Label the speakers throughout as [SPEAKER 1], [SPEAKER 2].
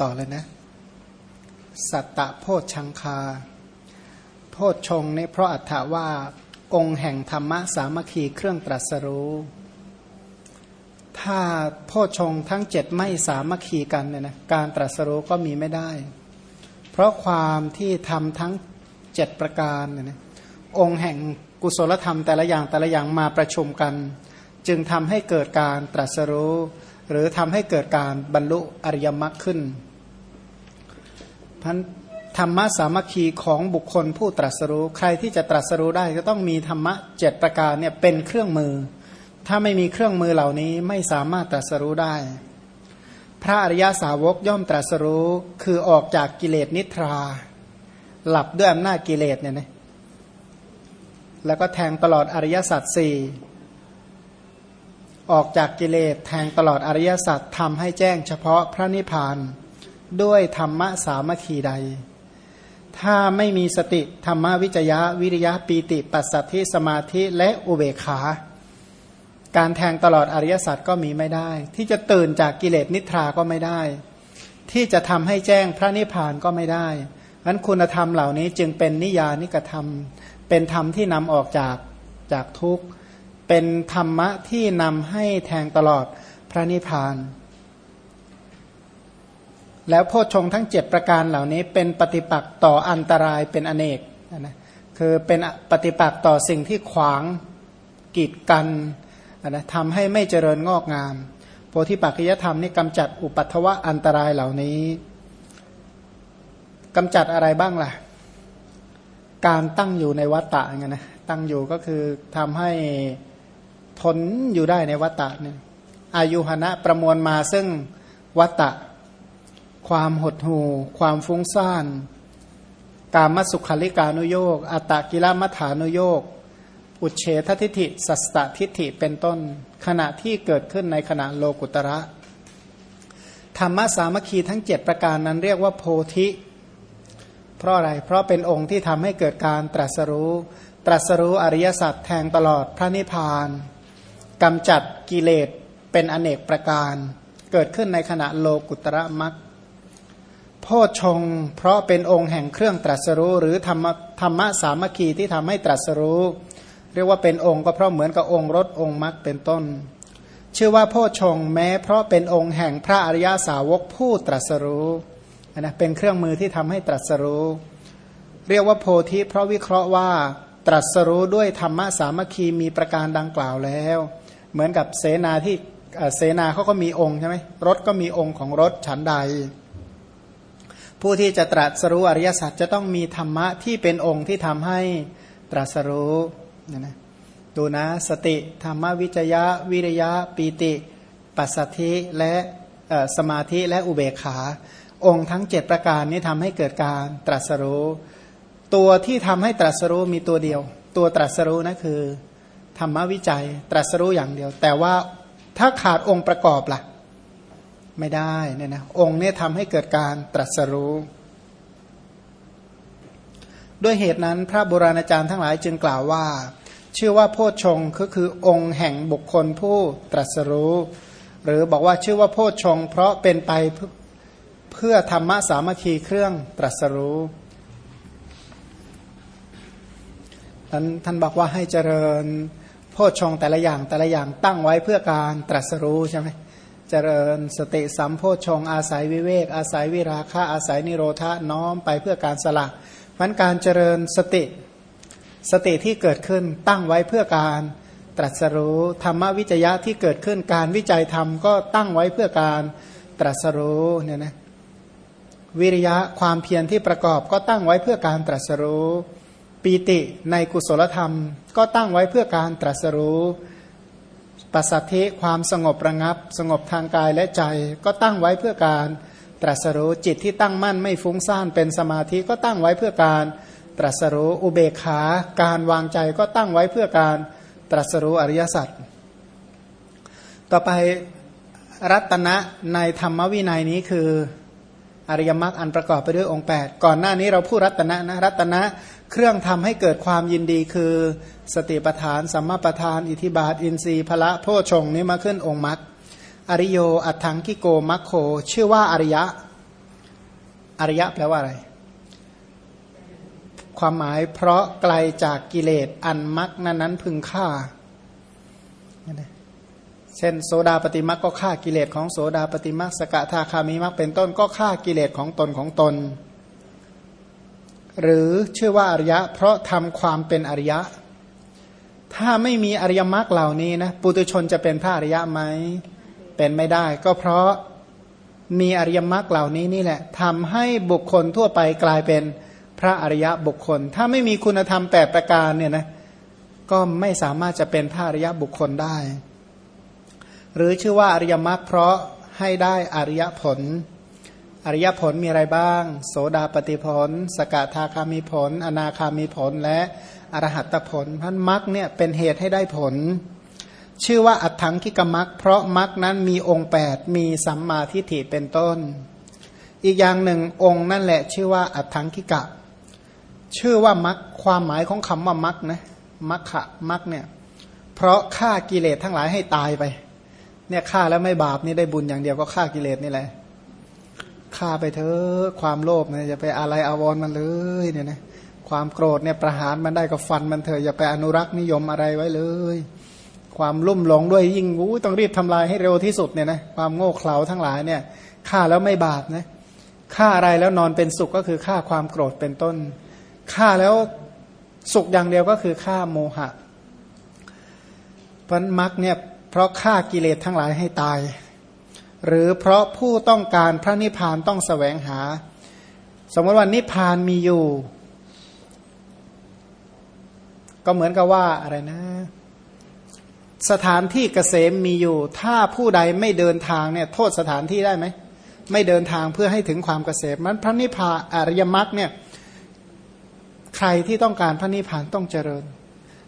[SPEAKER 1] ต่อเลยนะ สัตตะโพชชังคา โพชชงนี่เพราะอัตถาว่าองค์แห่งธรรมะสามัคคีเครื่องตรัสรู้ ถ้าโพชชงทั้งเจ็ดไม่สามัคคีกันเนี่ยนะการตรัสรู้ก็มีไม่ได้ เพราะความที่ทำทั้งเจ็ดประการเนี่ยนะองค์แห่งกุศลธรรมแต่ละอย่างแต่ละอย่างมาประชุมกัน จึงทำให้เกิดการตรัสรู้ หรือทำให้เกิดการบรรลุอริยมรรคขึ้น พันธรรมะสามัคคีของบุคคลผู้ตรัสรู้ ใครที่จะตรัสรู้ได้ก็ต้องมีธรรมะเจ็ดประการเนี่ยเป็นเครื่องมือ ถ้าไม่มีเครื่องมือเหล่านี้ไม่สามารถตรัสรู้ได้ พระอริยาสาวกย่อมตรัสรู้คือออกจากกิเลสนิทรา หลับด้วยอำนาจกิเลสเนี่ยนะแล้วก็แทงตลอดอริยสัจสี่ออกจากกิเลสแทงตลอดอริยสัจทำให้แจ้งเฉพาะพระนิพพาน ด้วยธรรมะสามัคคีใด ถ้าไม่มีสติธรรมวิจยะ วิริยะปีติ ปัสสัทธิสมาธิและอุเบกขา การแทงตลอดอริยสัจก็มีไม่ได้ ที่จะตื่นจากกิเลสนิทราก็ไม่ได้ ที่จะทำให้แจ้งพระนิพพานก็ไม่ได้นั้นคุณธรรมเหล่านี้จึงเป็นนิยานิกธรรม เป็นธรรมที่นำออกจากจากทุกข์ เป็นธรรมะที่นำให้แทงตลอดพระนิพพาน แล้วโพชงทั้งเจ็ดประการเหล่านี้เป็นปฏิปักษ์ต่ออันตรายเป็นอเนกนะคือเป็นปฏิปักษ์ต่อสิ่งที่ขวางกีดกันนะทำให้ไม่เจริญงอกงาม โพธิปัจจยธรรมนี่กำจัดอุปัตถวะอันตรายเหล่านี้กำจัดอะไรบ้างล่ะ การตั้งอยู่ในวัตตะไงนะตั้งอยู่ก็คือทำให้ทนอยู่ได้ในวัตตะเนี่ยอายุหณะประมวลมาซึ่งวัตตะ ความหดหู่ ความฟุ้งซ่านการมัสุขลิกานุโยกอัตตกิลมัฐานุโยกอุเฉททิฐิ สัสตทิฐิเป็นต้น ขณะที่เกิดขึ้นในขณะโลกุตระ ธรรมสามัคคีทั้งเจ็ดประการนั้นเรียกว่าโพธิ เพราะอะไร เพราะเป็นองค์ที่ทำให้เกิดการตรัสรู้ ตรัสรู้อริยสัจแทงตลอดพระนิพพานกำจัดกิเลสเป็นอเนกประการ เกิดขึ้นในขณะโลกุตระมัก โพชงเพราะเป็นองค์แห่งเครื่องตรัสรู้ หรือธรรมธรรมะสามัคคีที่ทำให้ตรัสรู้ เรียกว่าเป็นองค์ก็เพราะเหมือนกับองค์รถองค์มักเป็นต้น ชื่อว่าโพชงแม้ เพราะเป็นองค์แห่งพระอริยาสาวกผู้ตรัสรู้นะเป็นเครื่องมือที่ทำให้ตรัสรู้ เรียกว่าโพธิเพราะวิเคราะห์ว่าตรัสรู้ด้วยธรรมะสามัคคีมีประการดังกล่าวแล้ว เหมือนกับเสนาที่เสนาเขาก็มีองค์ใช่ไหมรถก็มีองค์ของรถฉันใด ผู้ที่จะตรัสรู้อริยสัจจะต้องมีธรรมะที่เป็นองค์ที่ทำให้ตรัสรู้นะนะดูนะสติธรรมวิจยะ วิริยะปีติปัสสธิและสมาธิและอุเบกขา องค์ทั้งเจ็ดประการนี้ทำให้เกิดการตรัสรู้ ตัวที่ทำให้ตรัสรู้มีตัวเดียว ตัวตรัสรู้นะคือธรรมวิจัยตรัสรู้อย่างเดียว แต่ว่าถ้าขาดองค์ประกอบละ่ะ ไม่ได้เนี่ยนะองค์นี้ทำให้เกิดการตรัสรู้ ด้วยเหตุนั้นพระโบราณอาจารย์ทั้งหลายจึงกล่าวว่า ชื่อว่าโพชงก็คือองค์แห่งบุคคลผู้ตรัสรู้ หรือบอกว่าชื่อว่าโพชง เพราะเป็นไปเพื่อธรรมะสามัคคีเครื่องตรัสรู้ท่านท่านบอกว่าให้เจริญโพชฌงแต่ละอย่างแต่ละอย่างตั้งไว้เพื่อการตรัสรู้ใช่ไหม เจริญสติสัมโพชฌงอาศัยวิเวก อาศัยวิราคะอาศัยนิโรธาน้อมไปเพื่อการสละมันการเจริญสติสติที่เกิดขึ้นตั้งไว้เพื่อการตรัสรู้ธรรมวิจยะที่เกิดขึ้นการวิจัยธรรมก็ตั้งไว้เพื่อการตรัสรู้เนี่ยนะวิริยะความเพียรที่ประกอบก็ตั้งไว้เพื่อการตรัสรู้ปีติในกุศลธรรม ก็ตั้งไว้เพื่อการตรัสรู้ ปัสสัทธิความสงบระงับ สงบทางกายและใจ ก็ตั้งไว้เพื่อการตรัสรู้จิตที่ตั้งมั่นไม่ฟุ้งซ่านเป็นสมาธิก็ตั้งไว้เพื่อการตรัสรู้อุเบกขา การวางใจก็ตั้งไว้เพื่อการตรัสรู้อริยสัจต่อไปรัตนะในธรรมวินัยนี้คือ อริยมรรคอันประกอบไปด้วยองค์ 8 ก่อนหน้านี้เราพูดรัตนะนะรัตนะเครื่องทำให้เกิดความยินดีคือ สติปทานสัมมาปทาน อิทิบาท อินทรีย์พละโพชงนี้มาขึ้นองค์มรรคอริโยอัตถังกิโกมัคโค ชื่อว่าอริยะอริยะแปลว่าอะไร ความหมายเพราะไกลจากกิเลสอันมักนั้นนั้นพึงฆ่า เช่นโสดาปฏิมักก็ฆ่ากิเลสของโสดาปฏิมักสกทาคามีมักเป็นต้นก็ฆ่ากิเลสของตนของตน หรือชื่อว่าอริยะ เพราะทำความเป็นอริยะ ถ้าไม่มีอริยมรรคเหล่านี้นะปุตุชนจะเป็นพระอริยะไหมเป็นไม่ได้ ก็เพราะมีอริยมรรคเหล่านี้นี่แหละทำให้บุคคลทั่วไปกลายเป็นพระอริยะบุคคล ถ้าไม่มีคุณธรรมแปดประการเนี่ยนะก็ไม่สามารถจะเป็นพระอริยะบุคคลได้ หรือชื่อว่าอริยมรรคเพราะให้ได้อริยผล อริยผลมีอะไรบ้าง โสดาปฏิผล สกทาคามีผล อนาคามีผลและอรหัตผลพันมรรคเนี่ยเป็นเหตุให้ได้ผล ชื่อว่าอัตถังคิกมักเพราะมักนั้นมีองค์แปดมีสัมมาทิฏฐิเป็นต้น อีกอย่างหนึ่งองค์นั่นแหละชื่อว่าอัตถังคิกะ ชื่อว่ามักคความหมายของคำว่ามักนะมักขะมักเนี่ยเพราะฆ่ากิเลสทั้งหลายให้ตายไป เนี่ยฆ่าแล้วไม่บาปนี่ได้บุญอย่างเดียวก็ฆ่ากิเลสนี่แหละฆ่าไปเถอะความโลภเนี่ยอย่าไปอะไรอาวรมันเลยเนี่ยนะความโกรธเนี่ยประหารมันได้ก็ฟันมันเถอะอย่าไปอนุรักษ์นิยมอะไรไว้เลย ความลุ่มหลงด้วยยิ่งอู้ต้องรีบทำลายให้เร็วที่สุดเนี่ยนะความโง่เขลาทั้งหลายเนี่ยฆ่าแล้วไม่บาปนะฆ่าอะไรแล้วนอนเป็นสุขก็คือฆ่าความโกรธเป็นต้นฆ่าแล้วสุขอย่างเดียวก็คือฆ่าโมหะพันมักเนี่ย เพราะฆ่ากิเลสทั้งหลายให้ตาย หรือเพราะผู้ต้องการพระนิพพานต้องแสวงหา สมมติว่านิพพานมีอยู่ ก็เหมือนกับว่าอะไรนะ สถานที่เกษมมีอยู่ ถ้าผู้ใดไม่เดินทางเนี่ยโทษสถานที่ได้ไหมไม่เดินทางเพื่อให้ถึงความเกษมมันพระนิพพานอริยมรรคเนี่ยใครที่ต้องการพระนิพพานต้องเจริญ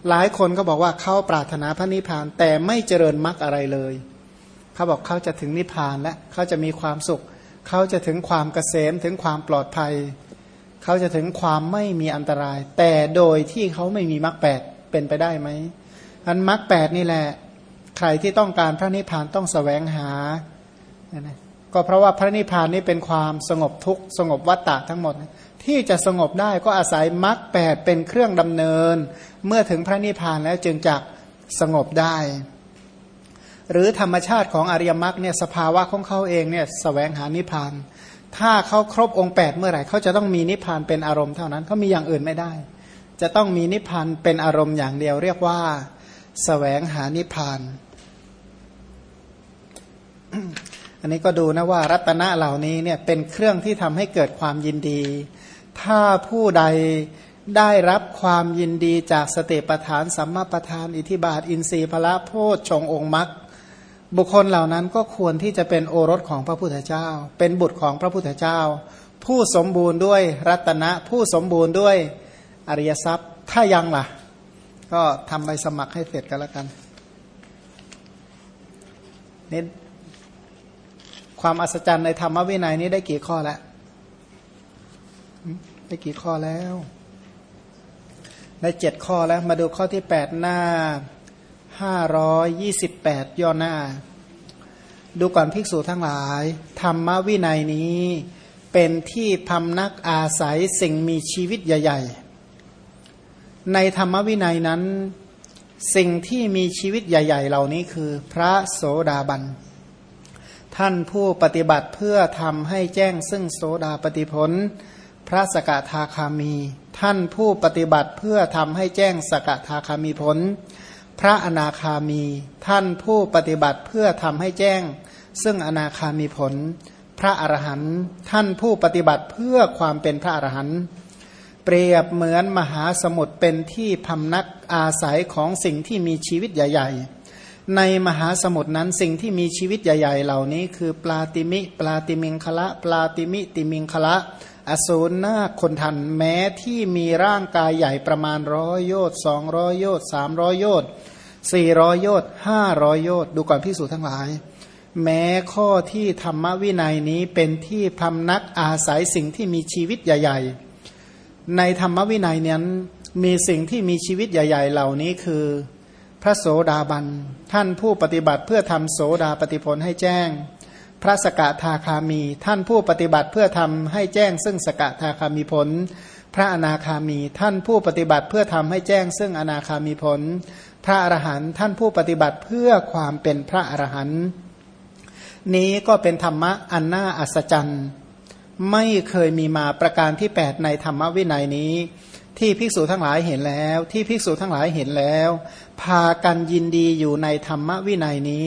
[SPEAKER 1] หลายคนก็บอกว่าเขาปรารถนาพระนิพพาน แต่ไม่เจริญมรรคอะไรเลยเขาบอกเขาจะถึงนิพพานและเขาจะมีความสุข เขาจะถึงความเกษมถึงความปลอดภัย เขาจะถึงความไม่มีอันตราย แต่โดยที่เขาไม่มีมรรคแปดเป็นไปได้ไหมอันมรรคแปดนี่แหละ ใครที่ต้องการพระนิพพานต้องสแสวงหาก็เพราะว่าพระนิพพานนี่เป็นความสงบทุกสงบวัตตะทั้งหมด ที่จะสงบได้ก็อาศัยมรรคแปดเป็นเครื่องดำเนิน เมื่อถึงพระนิพพานแล้วจึงจะสงบได้ หรือธรรมชาติของอริยมรรคเนี่ยสภาวะของเขาเองเนี่ยสแสวงหานิพพาน ถ้าเขาครบองค์8เมื่อไหร่เขาจะต้องมีนิพพานเป็นอารมณ์เท่านั้นเขามีอย่างอื่นไม่ได้ จะต้องมีนิพพานเป็นอารมณ์อย่างเดียว เรียกว่าแสวงหานิพพานอันนี้ก็ดูนะว่ารัตนะเหล่านี้เนี่ยเป็นเครื่องที่ทำให้เกิดความยินดี ถ้าผู้ใดได้รับความยินดีจากสติปทานสัมมาปทาน อิทิบาท อินทรีย์พละโพชฌงองค์มรรคบุคคลเหล่านั้นก็ควรที่จะเป็นโอรสของพระพุทธเจ้า เป็นบุตรของพระพุทธเจ้า ผู้สมบูรณ์ด้วยรัตนะผู้สมบูรณ์ด้วยอริยทรัพย์ถ้ายังล่ะ ก็ทำใบสมัครให้เสร็จกันแล้วกันนี่ความอัศจรรย์ในธรรมวินัยนี้ได้กี่ข้อแล้ว ได้กี่ข้อแล้วได้เจ็ดข้อแล้วมาดูข้อที่แปดหน้าห้าร้อยยี่สิบแปดย่อหน้า ดูก่อนภิกษุทั้งหลาย ธรรมวินัยนี้เป็นที่พำนักอาศัยสิ่งมีชีวิตใหญ่ ๆ ในธรรมวินัยนั้น สิ่งที่มีชีวิตใหญ่ ๆ เหล่านี้คือพระโสดาบัน ท่านผู้ปฏิบัติเพื่อทำให้แจ้งซึ่งโสดาปฏิพล พระสกทาคามี ท่านผู้ปฏิบัติเพื่อทำให้แจ้งสกทาคามีผล พระอนาคามี ท่านผู้ปฏิบัติเพื่อทำให้แจ้ง ซึ่งอนาคามีผล พระอรหันต์ท่านผู้ปฏิบัติเพื่อความเป็นพระอรหันต์เปรียบเหมือนมหาสมุทรเป็นที่พำนักอาศัยของสิ่งที่มีชีวิตใหญ่ ๆในมหาสมุทรนั้นสิ่งที่มีชีวิตใหญ่ ๆ เหล่านี้ คือปลาติมิ ปลาติมิงคละ ปลาติมิติมิงคละ อสูรนาคนทันแม้ที่มีร่างกายใหญ่ประมาณร้อยโยต์สองร้อยโยต์สามร้อยโยต์สี่ร้อยโยต์ห้าร้อยโยต์ดูก่อนพิสูจทั้งหลาย แม้ข้อที่ธรรมวินัยนี้เป็นที่พำนักอาศัยสิ่งที่มีชีวิตใหญ่ ๆ ในธรรมวินัยนั้นมีสิ่งที่มีชีวิตใหญ่ ๆ เหล่านี้คือ พระโสดาบัน ท่านผู้ปฏิบัติเพื่อทำโสดาปฏิผลให้แจ้ง พระสกทาคามี ท่านผู้ปฏิบัติเพื่อทำให้แจ้ง ซึ่งสกทาคามีผล พระอนาคามี ท่านผู้ปฏิบัติเพื่อทำให้แจ้ง ซึ่งอนาคามีผล พระอรหันต์ท่านผู้ปฏิบัติเพื่อความเป็นพระอรหันต์นี้ก็เป็นธรรมะอันน่าอัศจรรย์ไม่เคยมีมาประการที่ 8 ในธรรมวินัยนี้ ที่ภิกษุทั้งหลายเห็นแล้ว ที่ภิกษุทั้งหลายเห็นแล้ว พากันยินดีอยู่ในธรรมวินัยนี้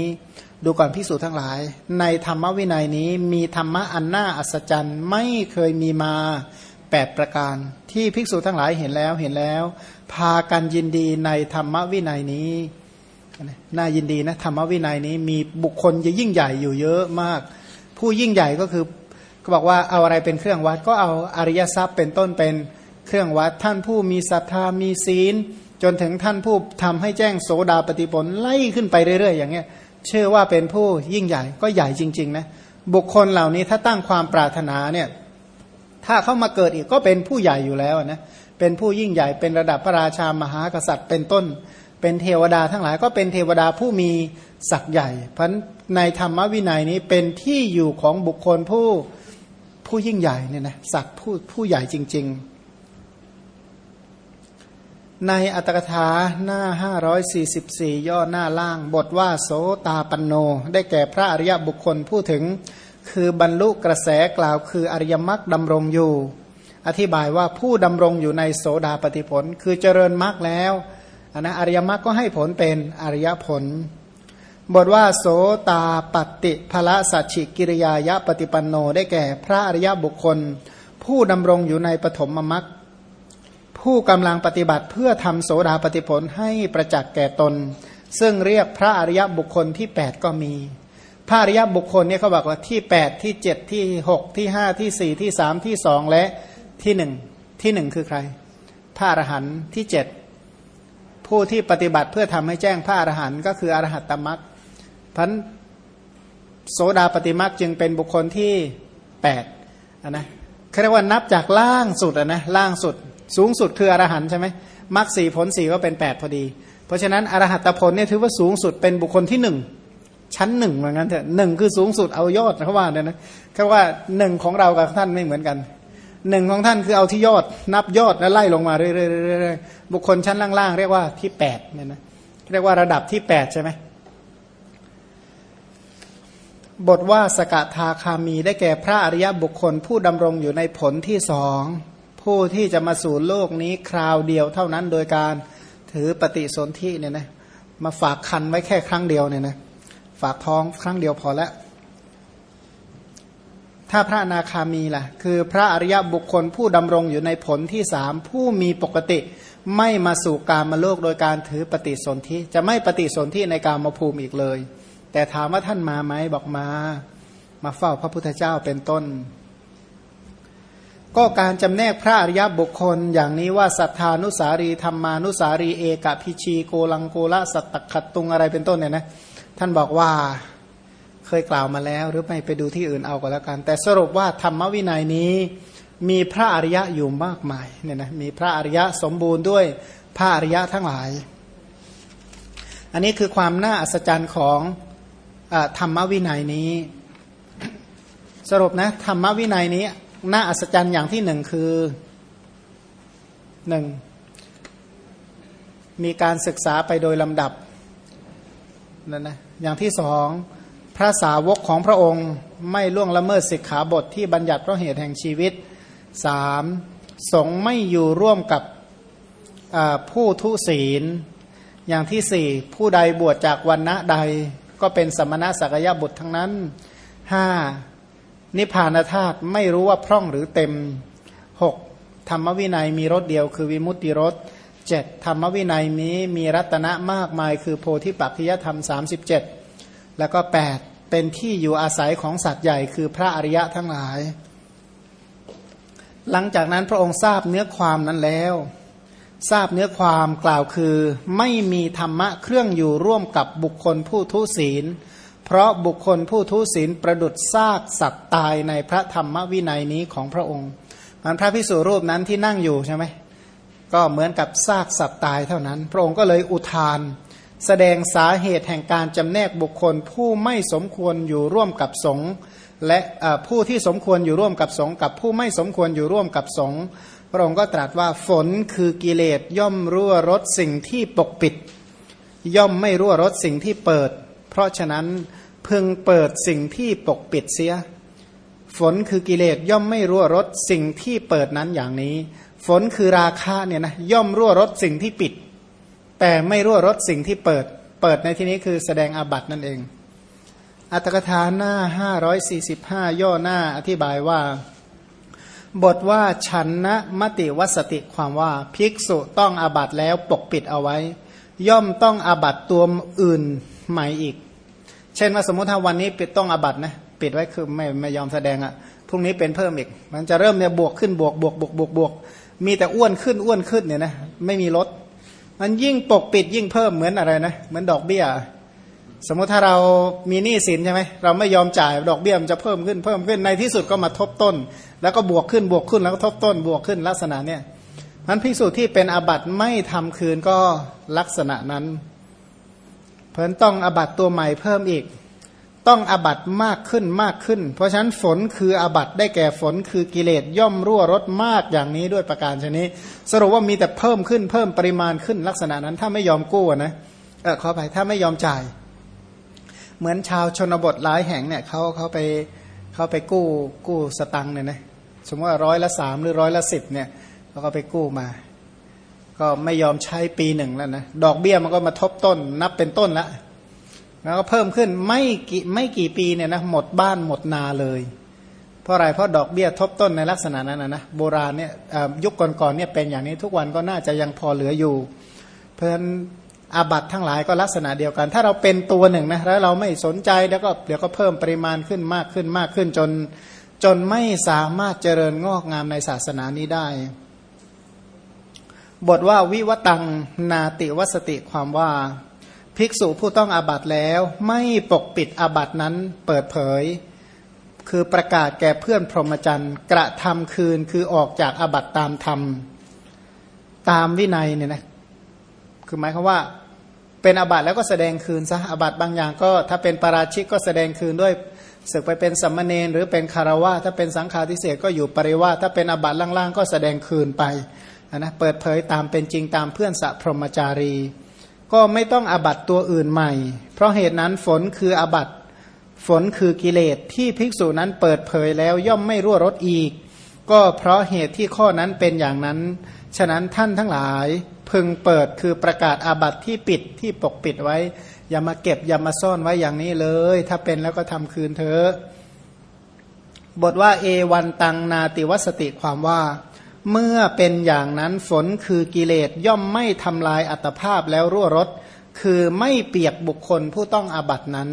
[SPEAKER 1] ดูก่อนภิกษุทั้งหลาย ในธรรมวินัยนี้มีธรรมะอันน่าอัศจรรย์ไม่เคยมีมาแปดประการ ที่ภิกษุทั้งหลายเห็นแล้วเห็นแล้ว พากันยินดีในธรรมวินัยนี้น่ายินดีนะธรรมวินัยนี้มีบุคคลจะยิ่งใหญ่อยู่เยอะมาก ผู้ยิ่งใหญ่ก็คือก็บอกว่าเอาอะไรเป็นเครื่องวัดก็เอาอริยทรัพย์เป็นต้นเป็นเครื่องวัดท่านผู้มีศรัทธามีศีล จนถึงท่านผู้ทำให้แจ้งโสดาปฏิผลไล่ขึ้นไปเรื่อยๆ อย่างเงี้ย ชื่อว่าเป็นผู้ยิ่งใหญ่ก็ใหญ่จริงๆนะบุคคลเหล่านี้ถ้าตั้งความปรารถนาเนี่ยถ้าเข้ามาเกิดอีกก็เป็นผู้ใหญ่อยู่แล้วนะเป็นผู้ยิ่งใหญ่เป็นระดับพระราชามหากษัตริย์เป็นต้น เป็นเทวดาทั้งหลายก็เป็นเทวดาผู้มีศักย์ใหญ่เพราะในธรรมวินัยนี้เป็นที่อยู่ของบุคคลผู้ผู้ยิ่งใหญ่เนี่ยนะสัตว์ผู้ผู้ใหญ่จริง ๆ ในอัตถกถาหน้า 544 ย่อหน้าล่างบทว่าโสตาปันโน ได้แก่พระอริยบุคคลผู้ถึง คือบรรลุกระแสกล่าวคืออริยมรรคดำรงอยู่ อธิบายว่าผู้ดำรงอยู่ในโสดาปฏิผล คือเจริญมรรคแล้วนนะอริยมรรคก็ให้ผลเป็นอริยผล บทว่าโสตาปฏิภละสัจฉิกิริยายะปฏิปันโน ได้แก่พระอริยบุคคล ผู้ดำรงอยู่ในปฐมมรรค ผู้กำลังปฏิบัติเพื่อทำโสดาปฏิผลให้ประจักษ์แก่ตน ซึ่งเรียกพระอริยบุคคลที่ 8 ก็มี พระอริยบุคคลเนี่ยเขาบอกว่าที่ 8 ที่ 7 ที่ 6 ที่ 5 ที่ 4 ที่ 3 ที่ 2 และที่ 1 ที่ 1 คือใคร พระอรหันต์ที่ 7 ผู้ที่ปฏิบัติเพื่อทำให้แจ้งพระอรหันต์ก็คืออรหัตตมรรคพันโสดาปฏิมาจึงเป็นบุคคลที่แปดนะเขาเรียกว่านับจากล่างสุดนะล่างสุด สูงสุดคืออรหันต์ใช่ไหมมรรคสี่ผลสี่ก็เป็นแปดพอดี เพราะฉะนั้นอรหัตผลเนี่ยถือว่าสูงสุดเป็นบุคคลที่หนึ่งชั้นหนึ่งเหมือนกันเถอะหนึ่งคือสูงสุดเอายอดเขาว่าเนี่ยนะเขาว่าหนึ่งของเรากับท่านไม่เหมือนกันหนึ่งของท่านคือเอาที่ยอดนับยอดแล้วไล่ลงมาเรื่อยๆบุคคลชั้นล่างๆ เรียกว่าที่แปดเนี่ยนะเรียกว่าระดับที่แปดใช่ไหมบทว่าสกทาคามีได้แก่พระอริยบุคคลผู้ดำรงอยู่ในผลที่สอง ผู้ที่จะมาสู่โลกนี้คราวเดียวเท่านั้นโดยการถือปฏิสนธิเนี่ยนะมาฝากคันไว้แค่ครั้งเดียวเนี่ยนะฝากท้องครั้งเดียวพอแล้วถ้าพระนาคามีล่ะ คือพระอริยบุคคลผู้ดำรงอยู่ในผลที่สามผู้มีปกติไม่มาสู่การมาโลกโดยการถือปฏิสนธิจะไม่ปฏิสนธิในการมาภูมิอีกเลย แต่ถามว่าท่านมาไหมบอกมา มาเฝ้าพระพุทธเจ้าเป็นต้น ก็การจำแนกพระอริยบุคคล อย่างนี้ว่าสัทธานุสารีธรรมานุสารีเอกพิชีโกลังโกละสัตตขัดตุงอะไรเป็นต้นเนี่ยนะท่านบอกว่าเคยกล่าวมาแล้ว หรือไม่ไปดูที่อื่นเอาก็แล้วกัน แต่สรุปว่าธรรมวินัยนี้มีพระอริยะอยู่มากมายเนี่ยนะมีพระอริยะสมบูรณ์ด้วยพระอริยะทั้งหลาย อันนี้คือความน่าอัศจรรย์ของธรรมวินัยนี้ สรุปนะธรรมวินัยนี้ น่าอัศจรรย์อย่างที่หนึ่งคือหนึ่งมีการศึกษาไปโดยลำดับนั่นนะอย่างที่สองพระสาวกของพระองค์ไม่ล่วงละเมิดสิกขาบทที่บัญญัติเพราะเหตุแห่งชีวิตสามสงไม่อยู่ร่วมกับผู้ทุศีล อย่างที่สี่ผู้ใดบวชจากวันณะใดก็เป็นสมณะสักยะบุตรทั้งนั้นห้า นิพพานธาตุไม่รู้ว่าพร่องหรือเต็มหกธรรมวินัยมีรสเดียวคือวิมุตติรสเจ็ดธรรมวินัยนี้มีรัตนะมากมาย คือโพธิปัจจยธรรมสามสิบเจ็ดแล้วก็แปดเป็นที่อยู่อาศัยของสัตว์ใหญ่คือพระอริยะทั้งหลาย หลังจากนั้นพระองค์ทราบเนื้อความนั้นแล้ว ทราบเนื้อความกล่าวคือ ไม่มีธรรมะเครื่องอยู่ร่วมกับบุคคลผู้ทุศีล เพราะบุคคลผู้ทุศีลประดุดซากสัตว์ตายในพระธรรมวินัยนี้ของพระองค์มันพระพิสุรูปนั้นที่นั่งอยู่ใช่ไหมก็เหมือนกับซากสัตว์ตายเท่านั้น พระองค์ก็เลยอุทาน แสดงสาเหตุแห่งการจำแนกบุคคลผู้ไม่สมควรอยู่ร่วมกับสงฆ์และผู้ที่สมควรอยู่ร่วมกับสงฆ์กับผู้ไม่สมควรอยู่ร่วมกับสงฆ์พระองค์ก็ตรัสว่าฝนคือกิเลสย่อมรั่วรดสิ่งที่ปกปิด ย่อมไม่รั่วรดสิ่งที่เปิด เพราะฉะนั้นพึงเปิดสิ่งที่ปกปิดเสีย ฝนคือกิเลสย่อมไม่รั่วรดสิ่งที่เปิดนั้นอย่างนี้ ฝนคือราคะเนี่ยนะย่อมรั่วรดสิ่งที่ปิด แต่ไม่รั่วรดสิ่งที่เปิด เปิดในที่นี้คือแสดงอาบัตินั่นเอง อัตถกถาหน้า 545 ย่อหน้าอธิบายว่า บทว่าชันนะมติวสติความว่าภิกษุต้องอาบัตแล้วปกปิดเอาไว้ ย่อมต้องอาบัตตัวอื่นใหม่อีก เช่นว่าสมมติถ้าวันนี้ปิดต้องอาบัตนะปิดไว้คือไม่ไม่ยอมแสดงอะ่ะพรุ่งนี้เป็นเพิ่มอีก มันจะเริ่มเนี่ยบวกขึ้นบวกบวกบวกบวกบวกมีแต่อ้วนขึ้นอ้วนขึ้นเนี่ยนะไม่มีลดมันยิ่งปกปิดยิ่งเพิ่มเหมือนอะไรนะเหมือนดอกเบี้ย สมมติถ้าเรามีหนี้สินใช่ไหมเราไม่ยอมจ่ายดอกเบี้ยมันจะเพิ่มขึ้นเพิ่มขึ้นในที่สุดก็มาทบต้น แล้วก็บวกขึ้นบวกขึ้นแล้วก็ทบต้น บวกขึ้นลักษณะเนี่ยมันพิสูจน์ที่เป็นอาบัตไม่ทำคืนก็ลักษณะนั้น เพราะนั้นต้องอบัตตัวใหม่เพิ่มอีก ต้องอบัตมากขึ้นมากขึ้น เพราะฉะนั้นฝนคืออบัตได้แก่ฝนคือกิเลสย่อมรั่วรดมากอย่างนี้ด้วยประการชนี้สรุปว่ามีแต่เพิ่มขึ้นเพิ่มปริมาณขึ้นลักษณะนั้นถ้าไม่ยอมกู้นะเออขอไปถ้าไม่ยอมจ่าย เหมือนชาวชนบทหลายแห่งเนี่ยเขาเขาไปเขาไปกู้กู้สตังเนี่ยนะสมมติว่าร้อยละสามหรือร้อยละสิบเนี่ยเขาก็ไปกู้มา ก็ไม่ยอมใช้ปีหนึ่งแล้วนะดอกเบี้ยมันก็มาทบต้น นับเป็นต้นแล้วแล้วก็เพิ่มขึ้นไม่กี่ไม่กี่ปีเนี่ยนะหมดบ้านหมดนาเลย เพราะอะไรเพราะดอกเบี้ยทบต้นในลักษณะนั้นนะนะโบราณเนี่ยยุคก่อนๆเนี่ยเป็นอย่างนี้ทุกวันก็น่าจะยังพอเหลืออยู่ เพราะฉะนั้นอาบัตทั้งหลายก็ลักษณะเดียวกัน ถ้าเราเป็นตัวหนึ่งนะแล้วเราไม่สนใจแล้วก็เดี๋ยวก็เพิ่มปริมาณขึ้นมากขึ้นมากขึ้นจนจนไม่สามารถเจริญงอกงามในศาสนานี้ได้ บทว่าวิวตังนาติวสติความว่า ภิกษุผู้ต้องอาบัตแล้วไม่ปกปิดอาบัตนั้นเปิดเผย คือประกาศแก่เพื่อนพรหมจรรย์ กระทำคืนคือออกจากอาบัตตามธรรม ตามวินัยเนี่ยนะคือหมายความว่าเป็นอาบัตแล้วก็แสดงคืนซะอาบัตบางอย่างก็ ถ้าเป็นปราชิกก็แสดงคืนด้วยศึกไปเป็นสัมมาเนนหรือเป็นคารวะถ้าเป็นสังฆาทิเศษก็อยู่ปริวาถ้าเป็นอาบัตล่างๆ ก็แสดงคืนไป นะเปิดเผยตามเป็นจริงตามเพื่อนสัพรหมจารี ก็ไม่ต้องอบัตตัวอื่นใหม่ เพราะเหตุนั้นฝนคืออบัตฝนคือกิเลสที่ภิกษุนั้นเปิดเผยแล้วย่อมไม่รั่วรดอีก ก็เพราะเหตุที่ข้อนั้นเป็นอย่างนั้น ฉะนั้นท่านทั้งหลายพึงเปิดคือประกาศอาบัตที่ปิดที่ปกปิดไว้ อย่ามาเก็บอย่ามาซ่อนไว้อย่างนี้เลย ถ้าเป็นแล้วก็ทำคืนเถอะบทว่าเอวันตังนาติวสติความว่า เมื่อเป็นอย่างนั้นฝนคือกิเลสย่อมไม่ทำลายอัตภาพแล้วรั่วรถ คือไม่เปียกบุคคลผู้ต้องอาบัตินั้น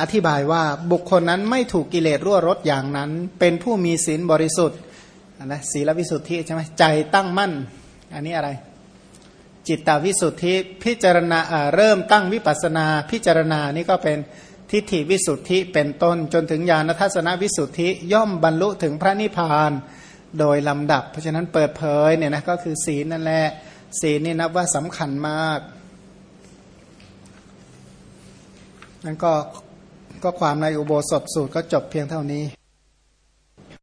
[SPEAKER 1] อธิบายว่าบุคคลนั้นไม่ถูกกิเลสรั่วรถอย่างนั้น เป็นผู้มีศีลบริสุทธิ์นะศีลวิสุทธิใช่ไหมใจตั้งมั่น อันนี้อะไร จิตตวิสุทธิพิจารณาเริ่มตั้งวิปัสนาพิจารณานี่ก็เป็นทิฏฐิวิสุทธิเป็นต้นจนถึงญาณทัศนวิสุทธิย่อมบรรลุถึงพระนิพพาน โดยลำดับ เพราะฉะนั้นเปิดเผยเนี่ยนะก็คือศีลนั่นแหละศีลนี่นับว่าสำคัญมากนั่นก็ก็ความในอุโบสถสูตรก็จบเพียงเท่านี้